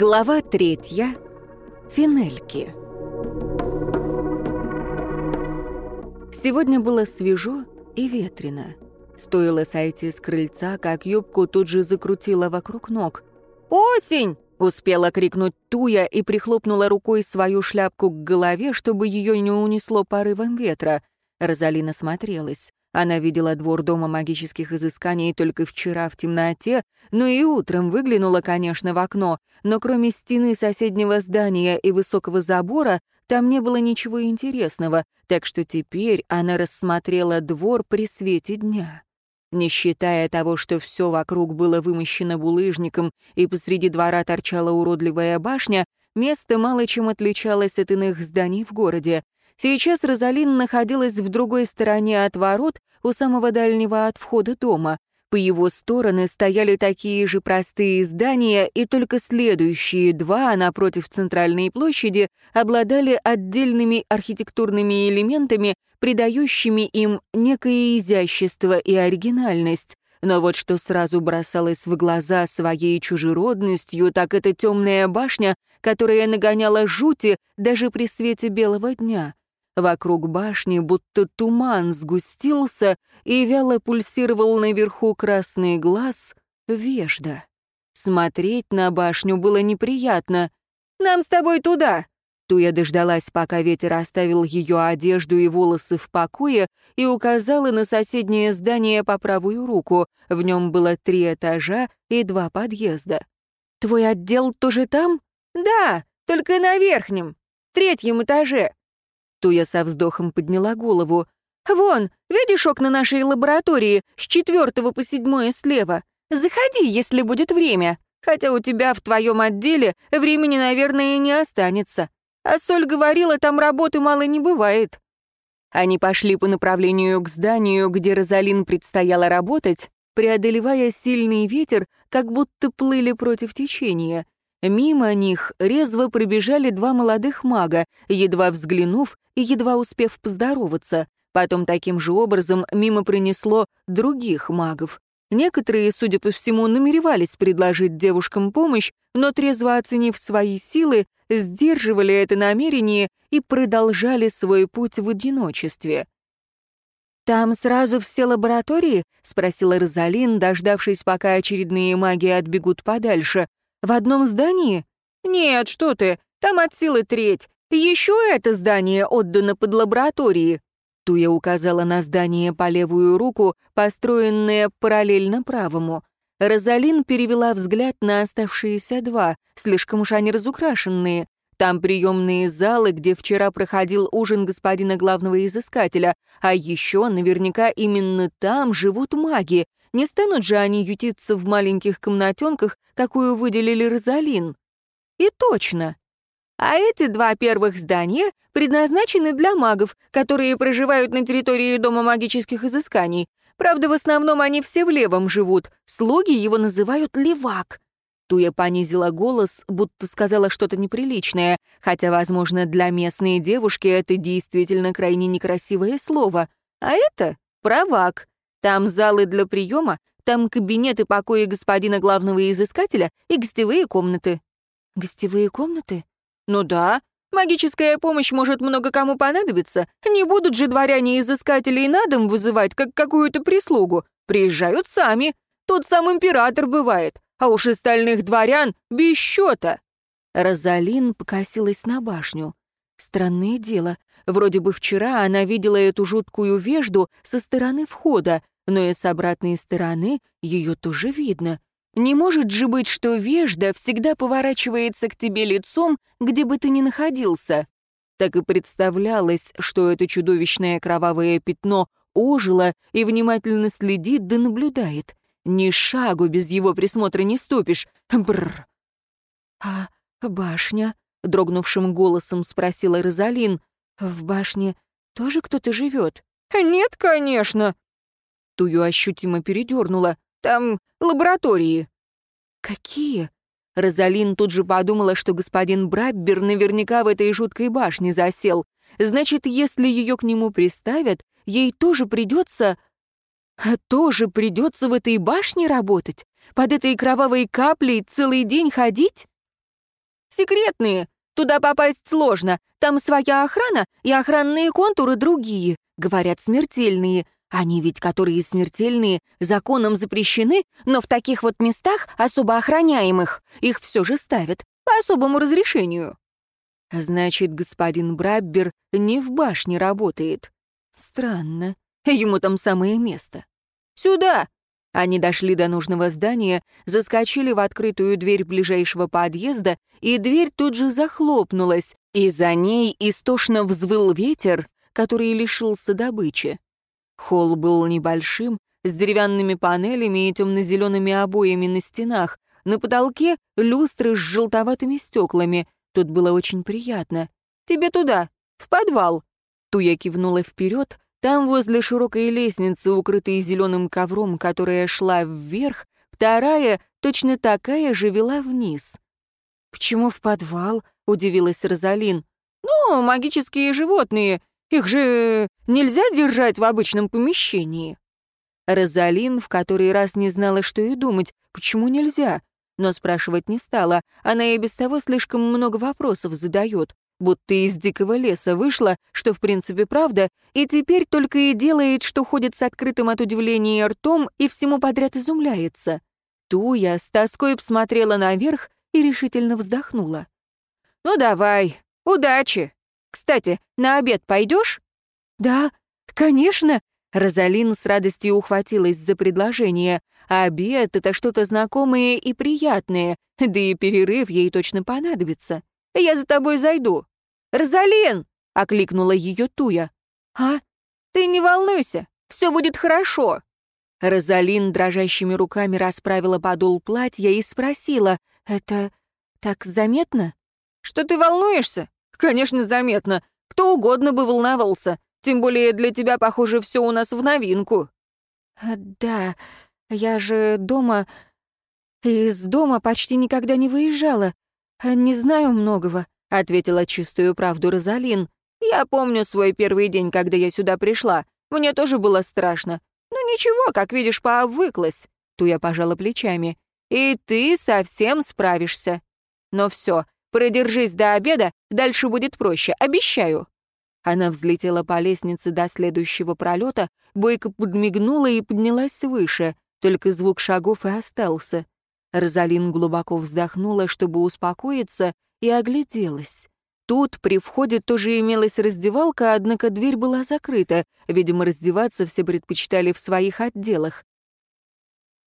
Глава третья. Финельки. Сегодня было свежо и ветрено. Стоило сойти с крыльца, как юбку тут же закрутила вокруг ног. «Осень!» — успела крикнуть Туя и прихлопнула рукой свою шляпку к голове, чтобы ее не унесло порывом ветра. Розалина смотрелась. Она видела двор Дома магических изысканий только вчера в темноте, но и утром выглянула, конечно, в окно, но кроме стены соседнего здания и высокого забора, там не было ничего интересного, так что теперь она рассмотрела двор при свете дня. Не считая того, что все вокруг было вымощено булыжником и посреди двора торчала уродливая башня, место мало чем отличалось от иных зданий в городе. Сейчас Розалин находилась в другой стороне от ворот, у самого дальнего от входа дома. По его стороны стояли такие же простые здания, и только следующие два, напротив центральной площади, обладали отдельными архитектурными элементами, придающими им некое изящество и оригинальность. Но вот что сразу бросалось в глаза своей чужеродностью, так это темная башня, которая нагоняла жути даже при свете белого дня. Вокруг башни будто туман сгустился, и вяло пульсировал наверху красный глаз вежда. Смотреть на башню было неприятно. «Нам с тобой туда!» Туя дождалась, пока ветер оставил ее одежду и волосы в покое и указала на соседнее здание по правую руку. В нем было три этажа и два подъезда. «Твой отдел тоже там?» «Да, только на верхнем, третьем этаже. Туя со вздохом подняла голову. «Вон, видишь окна нашей лаборатории с четвертого по седьмое слева? Заходи, если будет время. Хотя у тебя в твоем отделе времени, наверное, не останется. А Соль говорила, там работы мало не бывает». Они пошли по направлению к зданию, где Розалин предстояло работать, преодолевая сильный ветер, как будто плыли против течения — Мимо них резво пробежали два молодых мага, едва взглянув и едва успев поздороваться. Потом таким же образом мимо принесло других магов. Некоторые, судя по всему, намеревались предложить девушкам помощь, но, трезво оценив свои силы, сдерживали это намерение и продолжали свой путь в одиночестве. «Там сразу все лаборатории?» — спросила Розалин, дождавшись, пока очередные маги отбегут подальше. В одном здании? Нет, что ты, там от силы треть. Еще это здание отдано под лаборатории. Туя указала на здание по левую руку, построенное параллельно правому. Розалин перевела взгляд на оставшиеся два, слишком уж они разукрашенные. Там приемные залы, где вчера проходил ужин господина главного изыскателя, а еще наверняка именно там живут маги, не станут же они ютиться в маленьких комнатенках, какую выделили Розалин. И точно. А эти два первых здания предназначены для магов, которые проживают на территории Дома магических изысканий. Правда, в основном они все в левом живут. Слуги его называют левак. Туя понизила голос, будто сказала что-то неприличное, хотя, возможно, для местной девушки это действительно крайне некрасивое слово. А это правак. Там залы для приема, там кабинеты покои господина главного изыскателя и гостевые комнаты». «Гостевые комнаты?» «Ну да. Магическая помощь может много кому понадобиться. Не будут же дворяне-изыскатели и на дом вызывать, как какую-то прислугу. Приезжают сами. Тот сам император бывает. А уж остальных дворян без счета». Розалин покосилась на башню. Странное дело, вроде бы вчера она видела эту жуткую вежду со стороны входа, но и с обратной стороны ее тоже видно. Не может же быть, что вежда всегда поворачивается к тебе лицом, где бы ты ни находился. Так и представлялось, что это чудовищное кровавое пятно ожило и внимательно следит да наблюдает. Ни шагу без его присмотра не ступишь. Бррр. «А башня?» — дрогнувшим голосом спросила Розалин. «В башне тоже кто-то живет?» «Нет, конечно!» Тую ощутимо передернула. «Там лаборатории». «Какие?» Розалин тут же подумала, что господин Браббер наверняка в этой жуткой башне засел. Значит, если ее к нему приставят, ей тоже придется... А тоже придется в этой башне работать? Под этой кровавой каплей целый день ходить? Секретные. Туда попасть сложно. Там своя охрана и охранные контуры другие. Говорят, смертельные. Они ведь, которые смертельные, законом запрещены, но в таких вот местах, особо охраняемых, их все же ставят по особому разрешению. Значит, господин Браббер не в башне работает. Странно. Ему там самое место. Сюда! Они дошли до нужного здания, заскочили в открытую дверь ближайшего подъезда, и дверь тут же захлопнулась, и за ней истошно взвыл ветер, который лишился добычи. Холл был небольшим, с деревянными панелями и темно-зелеными обоями на стенах. На потолке люстры с желтоватыми стеклами. Тут было очень приятно. «Тебе туда, в подвал!» Туя кивнула вперед. Там, возле широкой лестницы, укрытой зеленым ковром, которая шла вверх, вторая, точно такая же, вела вниз. «Почему в подвал?» — удивилась Розалин. «Ну, магические животные. Их же нельзя держать в обычном помещении». Розалин в который раз не знала, что и думать, почему нельзя, но спрашивать не стала, она и без того слишком много вопросов задает, будто из дикого леса вышла, что в принципе правда, и теперь только и делает, что ходит с открытым от удивления ртом и всему подряд изумляется. Туя с тоской посмотрела наверх и решительно вздохнула. «Ну давай, удачи!» Кстати, на обед пойдешь?» «Да, конечно!» Розалин с радостью ухватилась за предложение. «Обед — это что-то знакомое и приятное, да и перерыв ей точно понадобится. Я за тобой зайду». «Розалин!» — окликнула ее Туя. «А? Ты не волнуйся, все будет хорошо». Розалин дрожащими руками расправила подол платья и спросила, «Это так заметно?» «Что ты волнуешься? Конечно, заметно. Кто угодно бы волновался. Тем более для тебя, похоже, все у нас в новинку. А, да, я же дома... Из дома почти никогда не выезжала. Не знаю многого, — ответила чистую правду Розалин. Я помню свой первый день, когда я сюда пришла. Мне тоже было страшно. Но ничего, как видишь, пообвыклась. Туя пожала плечами. И ты совсем справишься. Но все, Продержись до обеда, дальше будет проще, обещаю». Она взлетела по лестнице до следующего пролета, бойко подмигнула и поднялась выше, только звук шагов и остался. Розалин глубоко вздохнула, чтобы успокоиться, и огляделась. Тут при входе тоже имелась раздевалка, однако дверь была закрыта. Видимо, раздеваться все предпочитали в своих отделах.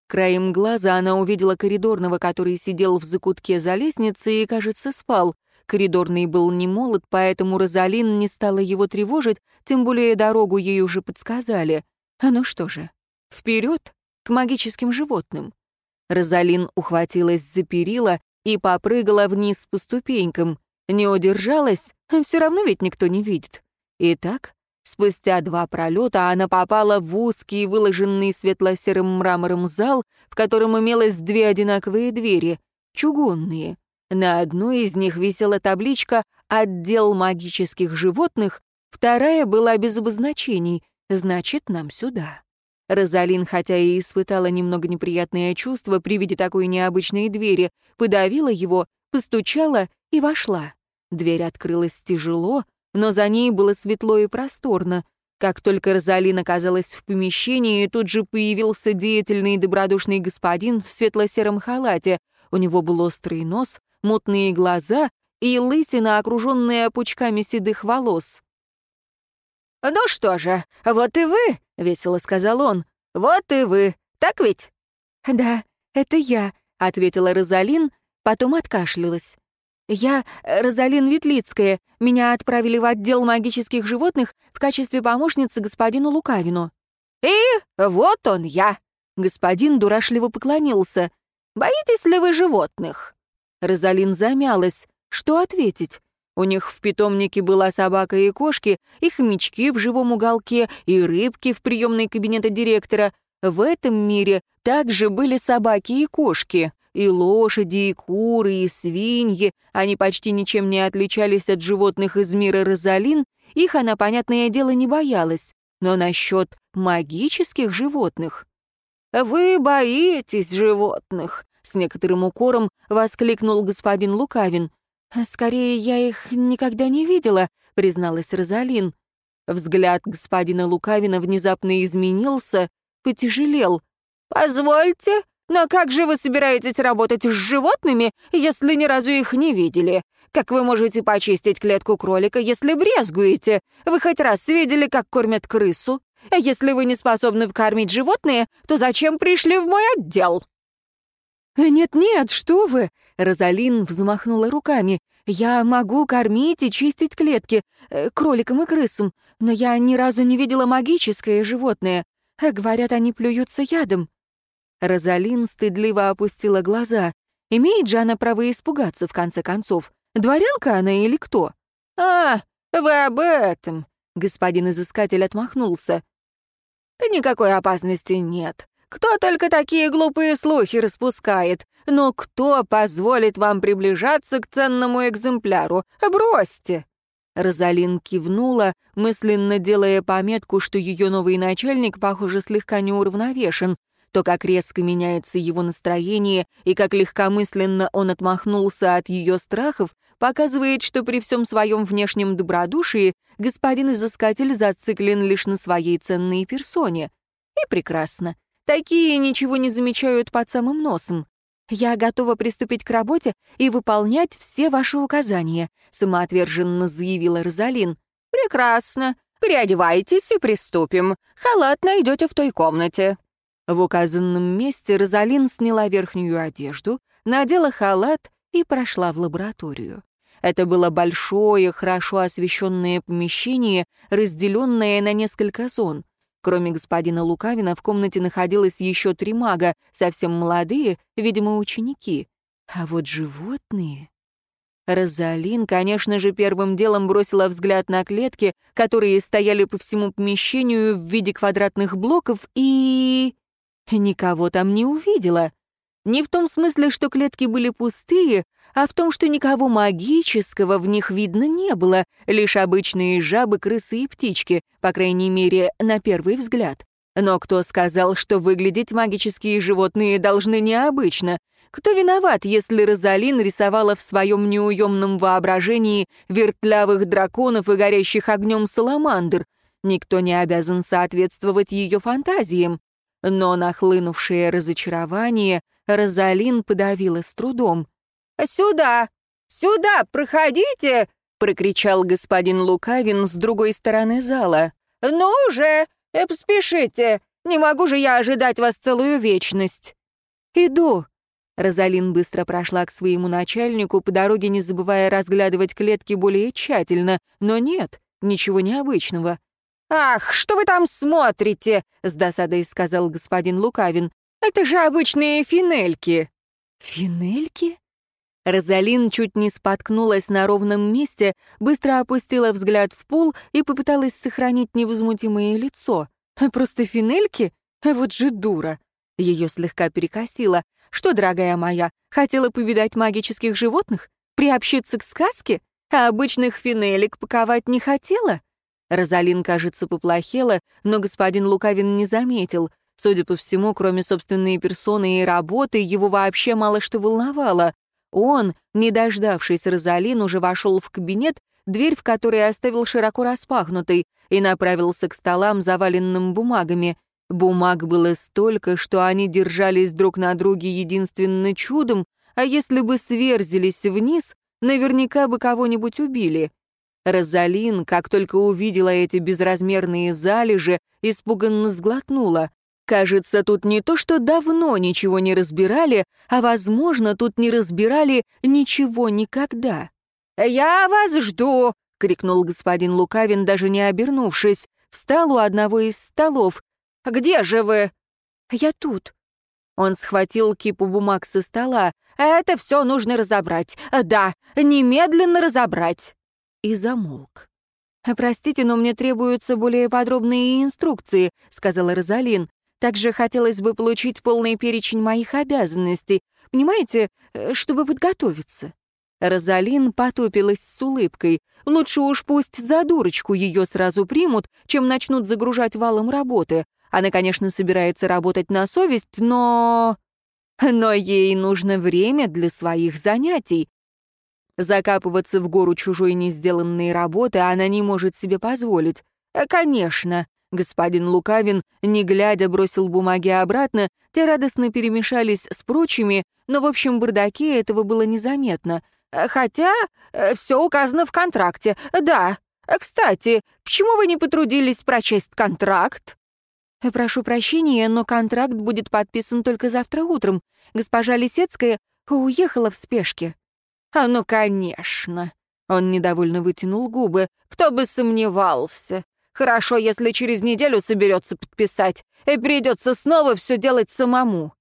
Краем глаза она увидела коридорного, который сидел в закутке за лестницей и, кажется, спал. Коридорный был не молод, поэтому Розалин не стала его тревожить, тем более дорогу ей уже подсказали. А ну что же, вперед к магическим животным. Розалин ухватилась за перила и попрыгала вниз по ступенькам. Не удержалась, все равно ведь никто не видит. Итак, Спустя два пролета она попала в узкий, выложенный светло-серым мрамором зал, в котором имелось две одинаковые двери, чугунные. На одной из них висела табличка «Отдел магических животных», вторая была без обозначений, значит, нам сюда. Розалин, хотя и испытала немного неприятное чувство при виде такой необычной двери, подавила его, постучала и вошла. Дверь открылась тяжело, но за ней было светло и просторно. Как только Розалин оказалась в помещении, тут же появился деятельный и добродушный господин в светло-сером халате. У него был острый нос, мутные глаза и лысина, окруженная пучками седых волос. «Ну что же, вот и вы», — весело сказал он. «Вот и вы, так ведь?» «Да, это я», — ответила Розалин, потом откашлялась. «Я э, Розалин Ветлицкая. Меня отправили в отдел магических животных в качестве помощницы господину Лукавину». «И вот он я!» Господин дурашливо поклонился. «Боитесь ли вы животных?» Розалин замялась. Что ответить? У них в питомнике была собака и кошки, и хомячки в живом уголке, и рыбки в приемной кабинета директора. В этом мире также были собаки и кошки. И лошади, и куры, и свиньи, они почти ничем не отличались от животных из мира Розалин, их она, понятное дело, не боялась. Но насчет магических животных... «Вы боитесь животных!» — с некоторым укором воскликнул господин Лукавин. «Скорее, я их никогда не видела», — призналась Розалин. Взгляд господина Лукавина внезапно изменился, потяжелел. «Позвольте, но как же вы собираетесь работать с животными, если ни разу их не видели? Как вы можете почистить клетку кролика, если брезгуете? Вы хоть раз видели, как кормят крысу? А если вы не способны кормить животные, то зачем пришли в мой отдел?» «Нет-нет, что вы!» — Розалин взмахнула руками. «Я могу кормить и чистить клетки э, кроликам и крысам, но я ни разу не видела магическое животное. Э, говорят, они плюются ядом». Розалин стыдливо опустила глаза. Имеет же она право испугаться, в конце концов. Дворянка она или кто? «А, вы об этом!» — господин изыскатель отмахнулся. «Никакой опасности нет. Кто только такие глупые слухи распускает? Но кто позволит вам приближаться к ценному экземпляру? Бросьте!» Розалин кивнула, мысленно делая пометку, что ее новый начальник, похоже, слегка неуравновешен. То, как резко меняется его настроение и как легкомысленно он отмахнулся от ее страхов, показывает, что при всем своем внешнем добродушии господин изыскатель зациклен лишь на своей ценной персоне. И прекрасно. Такие ничего не замечают под самым носом. «Я готова приступить к работе и выполнять все ваши указания», самоотверженно заявила Розалин. «Прекрасно. Переодевайтесь и приступим. Халат найдете в той комнате». В указанном месте Розалин сняла верхнюю одежду, надела халат и прошла в лабораторию. Это было большое, хорошо освещенное помещение, разделенное на несколько зон. Кроме господина Лукавина в комнате находилось еще три мага, совсем молодые, видимо, ученики. А вот животные... Розалин, конечно же, первым делом бросила взгляд на клетки, которые стояли по всему помещению в виде квадратных блоков, и... Никого там не увидела. Не в том смысле, что клетки были пустые, а в том, что никого магического в них видно не было, лишь обычные жабы, крысы и птички, по крайней мере, на первый взгляд. Но кто сказал, что выглядеть магические животные должны необычно? Кто виноват, если Розалин рисовала в своем неуемном воображении вертлявых драконов и горящих огнем саламандр? Никто не обязан соответствовать ее фантазиям. Но нахлынувшее разочарование Розалин подавила с трудом. «Сюда! Сюда! Проходите!» — прокричал господин Лукавин с другой стороны зала. «Ну же! Спешите! Не могу же я ожидать вас целую вечность!» «Иду!» Розалин быстро прошла к своему начальнику, по дороге не забывая разглядывать клетки более тщательно, но нет, ничего необычного. «Ах, что вы там смотрите?» — с досадой сказал господин Лукавин. «Это же обычные финельки!» «Финельки?» Розалин чуть не споткнулась на ровном месте, быстро опустила взгляд в пол и попыталась сохранить невозмутимое лицо. «Просто финельки? Вот же дура!» Ее слегка перекосило. «Что, дорогая моя, хотела повидать магических животных? Приобщиться к сказке? А обычных финелек паковать не хотела?» Розалин, кажется, поплохела, но господин Лукавин не заметил. Судя по всему, кроме собственной персоны и работы, его вообще мало что волновало. Он, не дождавшись Розалин, уже вошел в кабинет, дверь в которой оставил широко распахнутой, и направился к столам, заваленным бумагами. Бумаг было столько, что они держались друг на друге единственно чудом, а если бы сверзились вниз, наверняка бы кого-нибудь убили. Розалин, как только увидела эти безразмерные залежи, испуганно сглотнула. Кажется, тут не то, что давно ничего не разбирали, а, возможно, тут не разбирали ничего никогда. «Я вас жду!» — крикнул господин Лукавин, даже не обернувшись. Встал у одного из столов. «Где же вы?» «Я тут». Он схватил кипу бумаг со стола. «Это все нужно разобрать. Да, немедленно разобрать». И замолк. «Простите, но мне требуются более подробные инструкции», — сказала Розалин. Также хотелось бы получить полный перечень моих обязанностей, понимаете, э, чтобы подготовиться». Розалин потупилась с улыбкой. Лучше уж пусть за дурочку ее сразу примут, чем начнут загружать валом работы. Она, конечно, собирается работать на совесть, но... Но ей нужно время для своих занятий. Закапываться в гору чужой несделанной работы она не может себе позволить. «Э, «Конечно», — господин Лукавин, не глядя, бросил бумаги обратно, те радостно перемешались с прочими, но в общем бардаке этого было незаметно. «Э, «Хотя э, все указано в контракте, да. Кстати, почему вы не потрудились прочесть контракт?» «Прошу прощения, но контракт будет подписан только завтра утром. Госпожа Лисецкая уехала в спешке». «А ну, конечно!» Он недовольно вытянул губы. «Кто бы сомневался! Хорошо, если через неделю соберется подписать, и придется снова все делать самому».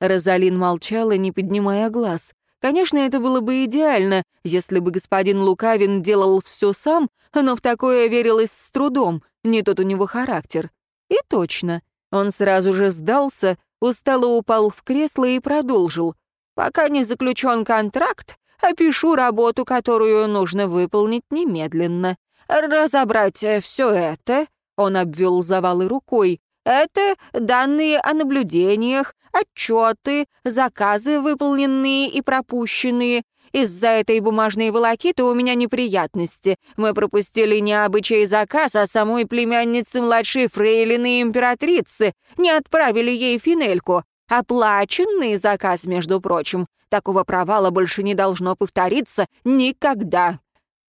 Розалин молчала, не поднимая глаз. Конечно, это было бы идеально, если бы господин Лукавин делал все сам, но в такое верилось с трудом, не тот у него характер. И точно. Он сразу же сдался, устало упал в кресло и продолжил. «Пока не заключен контракт, опишу работу, которую нужно выполнить немедленно. Разобрать э, все это, он обвел завалы рукой, это данные о наблюдениях, отчеты, заказы, выполненные и пропущенные. Из-за этой бумажной волокиты у меня неприятности. Мы пропустили не обычай заказ, а самой племянницы младшей фрейлины императрицы. Не отправили ей финельку. Оплаченный заказ, между прочим. Такого провала больше не должно повториться никогда.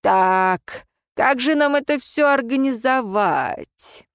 Так, как же нам это все организовать?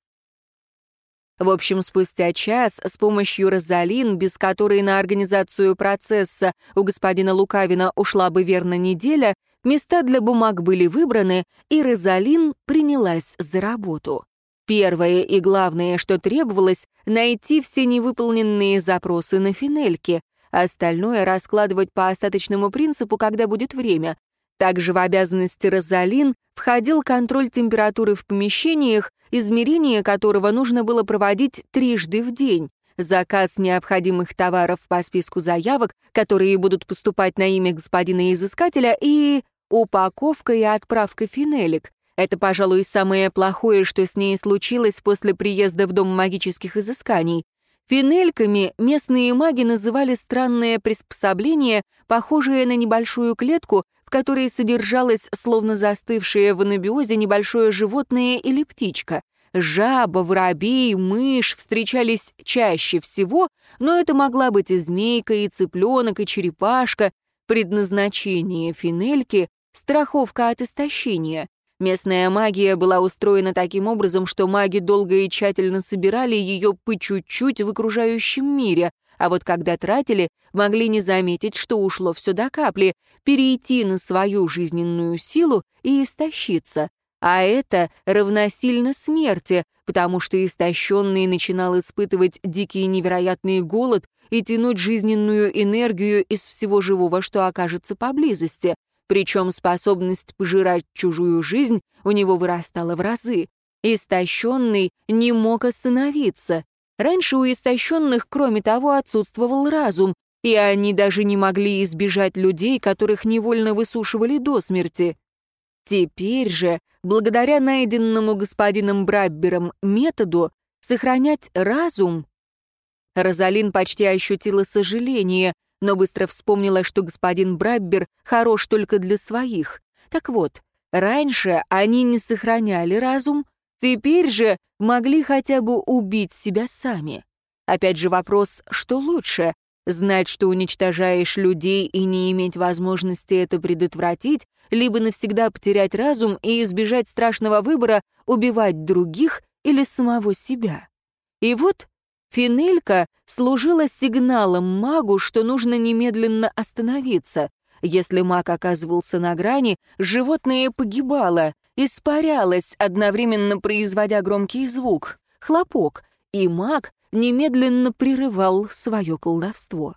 В общем, спустя час с помощью Розалин, без которой на организацию процесса у господина Лукавина ушла бы верно неделя, места для бумаг были выбраны, и Розалин принялась за работу. Первое и главное, что требовалось, найти все невыполненные запросы на финельке, остальное раскладывать по остаточному принципу, когда будет время. Также в обязанности Розалин входил контроль температуры в помещениях, измерение которого нужно было проводить трижды в день, заказ необходимых товаров по списку заявок, которые будут поступать на имя господина изыскателя, и упаковка и отправка финелек. Это, пожалуй, самое плохое, что с ней случилось после приезда в Дом магических изысканий. Финельками местные маги называли странное приспособление, похожее на небольшую клетку, в которой содержалось, словно застывшее в анабиозе, небольшое животное или птичка. Жаба, воробей, мышь встречались чаще всего, но это могла быть и змейка, и цыпленок, и черепашка. Предназначение финельки — страховка от истощения. Местная магия была устроена таким образом, что маги долго и тщательно собирали ее по чуть-чуть в окружающем мире, а вот когда тратили, могли не заметить, что ушло все до капли, перейти на свою жизненную силу и истощиться. А это равносильно смерти, потому что истощенный начинал испытывать дикий невероятный голод и тянуть жизненную энергию из всего живого, что окажется поблизости. Причем способность пожирать чужую жизнь у него вырастала в разы. Истощенный не мог остановиться, Раньше у истощенных, кроме того, отсутствовал разум, и они даже не могли избежать людей, которых невольно высушивали до смерти. Теперь же, благодаря найденному господином Браббером методу, сохранять разум... Розалин почти ощутила сожаление, но быстро вспомнила, что господин Браббер хорош только для своих. Так вот, раньше они не сохраняли разум, Теперь же могли хотя бы убить себя сами. Опять же вопрос, что лучше? Знать, что уничтожаешь людей и не иметь возможности это предотвратить, либо навсегда потерять разум и избежать страшного выбора убивать других или самого себя. И вот Финелька служила сигналом магу, что нужно немедленно остановиться. Если маг оказывался на грани, животное погибало, испарялось, одновременно производя громкий звук, хлопок, и маг немедленно прерывал свое колдовство.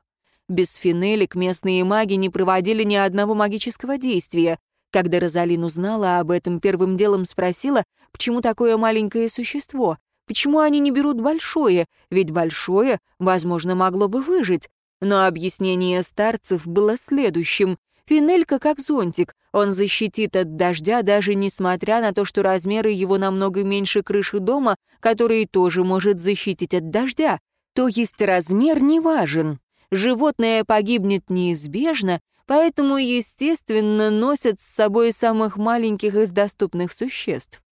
Без финелек местные маги не проводили ни одного магического действия. Когда Розалин узнала об этом, первым делом спросила, почему такое маленькое существо, почему они не берут большое, ведь большое, возможно, могло бы выжить. Но объяснение старцев было следующим. Финелька как зонтик, он защитит от дождя, даже несмотря на то, что размеры его намного меньше крыши дома, который тоже может защитить от дождя. То есть размер не важен. Животное погибнет неизбежно, поэтому, естественно, носят с собой самых маленьких из доступных существ.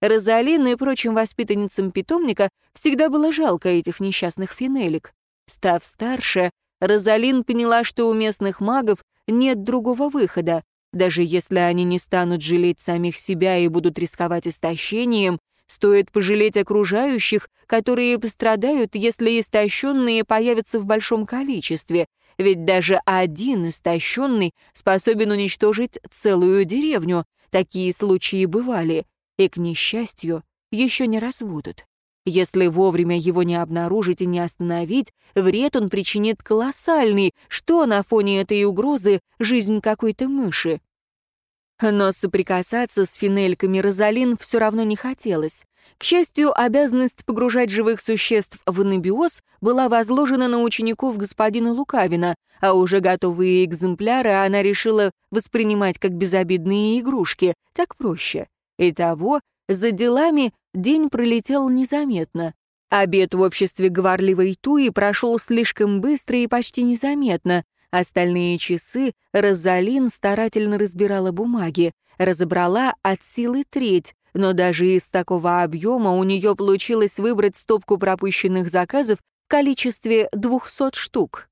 Розалин и прочим воспитанницам питомника всегда было жалко этих несчастных финелек. Став старше, Розалин поняла, что у местных магов нет другого выхода. Даже если они не станут жалеть самих себя и будут рисковать истощением, стоит пожалеть окружающих, которые пострадают, если истощенные появятся в большом количестве, ведь даже один истощенный способен уничтожить целую деревню. Такие случаи бывали, и, к несчастью, еще не раз. Если вовремя его не обнаружить и не остановить, вред он причинит колоссальный, что на фоне этой угрозы жизнь какой-то мыши. Но соприкасаться с финельками Розалин все равно не хотелось. К счастью, обязанность погружать живых существ в анабиоз была возложена на учеников господина Лукавина, а уже готовые экземпляры она решила воспринимать как безобидные игрушки, так проще. Итого, за делами день пролетел незаметно. Обед в обществе говорливой Туи прошел слишком быстро и почти незаметно. Остальные часы Розалин старательно разбирала бумаги, разобрала от силы треть, но даже из такого объема у нее получилось выбрать стопку пропущенных заказов в количестве 200 штук.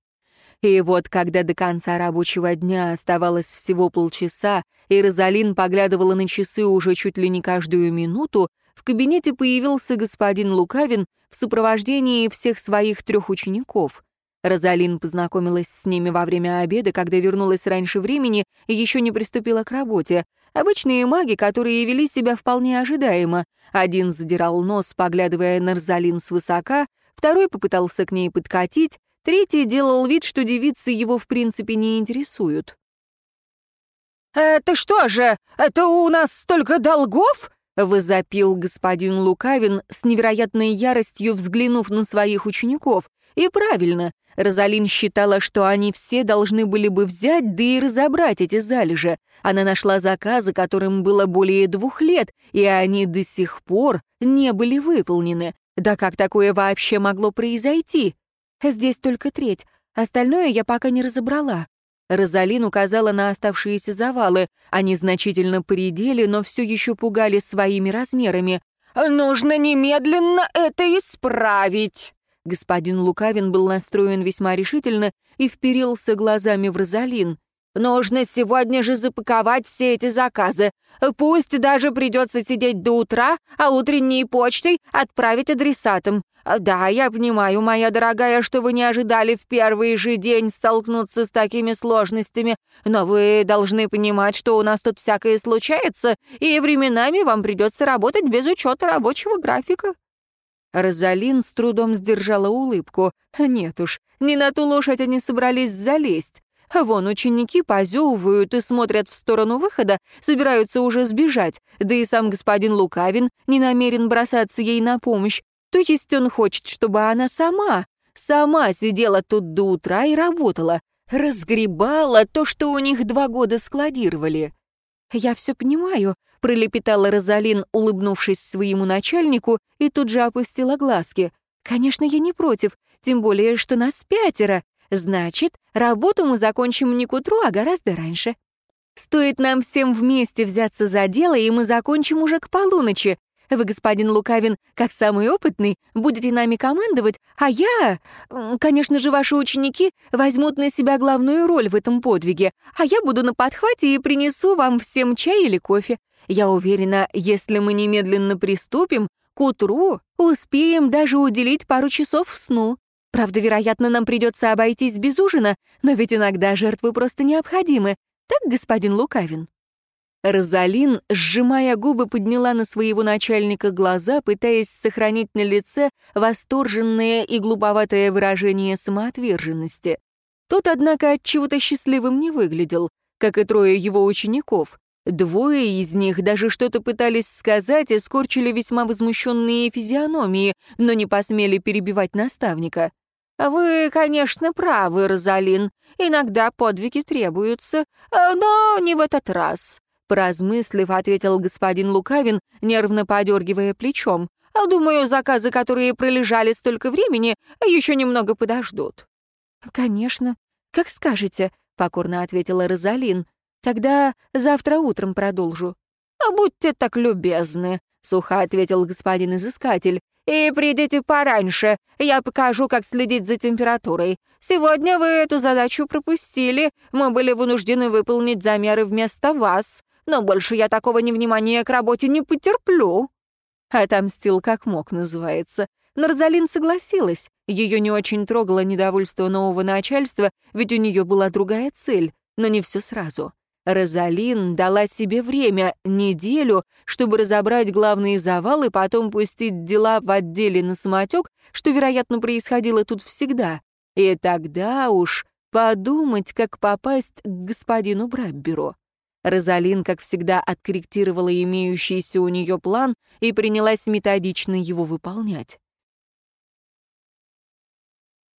И вот, когда до конца рабочего дня оставалось всего полчаса, и Розалин поглядывала на часы уже чуть ли не каждую минуту, в кабинете появился господин Лукавин в сопровождении всех своих трех учеников. Розалин познакомилась с ними во время обеда, когда вернулась раньше времени и еще не приступила к работе. Обычные маги, которые вели себя вполне ожидаемо. Один задирал нос, поглядывая на Розалин свысока, второй попытался к ней подкатить, Третий делал вид, что девицы его в принципе не интересуют. «Это что же, это у нас столько долгов?» — возопил господин Лукавин с невероятной яростью, взглянув на своих учеников. И правильно, Розалин считала, что они все должны были бы взять, да и разобрать эти залежи. Она нашла заказы, которым было более двух лет, и они до сих пор не были выполнены. Да как такое вообще могло произойти? Здесь только треть, остальное я пока не разобрала. Розалин указала на оставшиеся завалы. Они значительно поредели, но все еще пугали своими размерами. «Нужно немедленно это исправить!» Господин Лукавин был настроен весьма решительно и вперился глазами в Розалин. Нужно сегодня же запаковать все эти заказы. Пусть даже придется сидеть до утра, а утренней почтой отправить адресатам. Да, я понимаю, моя дорогая, что вы не ожидали в первый же день столкнуться с такими сложностями, но вы должны понимать, что у нас тут всякое случается, и временами вам придется работать без учета рабочего графика. Розалин с трудом сдержала улыбку. Нет уж, не на ту лошадь они собрались залезть. Вон ученики позевывают и смотрят в сторону выхода, собираются уже сбежать, да и сам господин Лукавин не намерен бросаться ей на помощь. То есть он хочет, чтобы она сама, сама сидела тут до утра и работала, разгребала то, что у них два года складировали. «Я все понимаю», — пролепетала Розалин, улыбнувшись своему начальнику, и тут же опустила глазки. «Конечно, я не против, тем более, что нас пятеро. Значит, работу мы закончим не к утру, а гораздо раньше. Стоит нам всем вместе взяться за дело, и мы закончим уже к полуночи. Вы, господин Лукавин, как самый опытный, будете нами командовать, а я... Конечно же, ваши ученики возьмут на себя главную роль в этом подвиге, а я буду на подхвате и принесу вам всем чай или кофе. Я уверена, если мы немедленно приступим, к утру успеем даже уделить пару часов сну. Правда, вероятно, нам придется обойтись без ужина, но ведь иногда жертвы просто необходимы. Так, господин Лукавин?» Розалин, сжимая губы, подняла на своего начальника глаза, пытаясь сохранить на лице восторженное и глуповатое выражение самоотверженности. Тот, однако, от чего-то счастливым не выглядел, как и трое его учеников. Двое из них даже что-то пытались сказать и скорчили весьма возмущенные физиономии, но не посмели перебивать наставника. «Вы, конечно, правы, Розалин. Иногда подвиги требуются, э, но не в этот раз», — поразмыслив, ответил господин Лукавин, нервно подергивая плечом. «Думаю, заказы, которые пролежали столько времени, еще немного подождут». «Конечно. Как скажете», — покорно ответила Розалин. «Тогда завтра утром продолжу». «А будьте так любезны», — сухо ответил господин изыскатель. «И придите пораньше, я покажу, как следить за температурой. Сегодня вы эту задачу пропустили, мы были вынуждены выполнить замеры вместо вас, но больше я такого невнимания к работе не потерплю». Отомстил как мог, называется. Нарзалин согласилась. Ее не очень трогало недовольство нового начальства, ведь у нее была другая цель, но не все сразу. Розалин дала себе время, неделю, чтобы разобрать главные завалы, потом пустить дела в отделе на самотек, что, вероятно, происходило тут всегда. И тогда уж подумать, как попасть к господину Брабберу. Розалин, как всегда, откорректировала имеющийся у нее план и принялась методично его выполнять.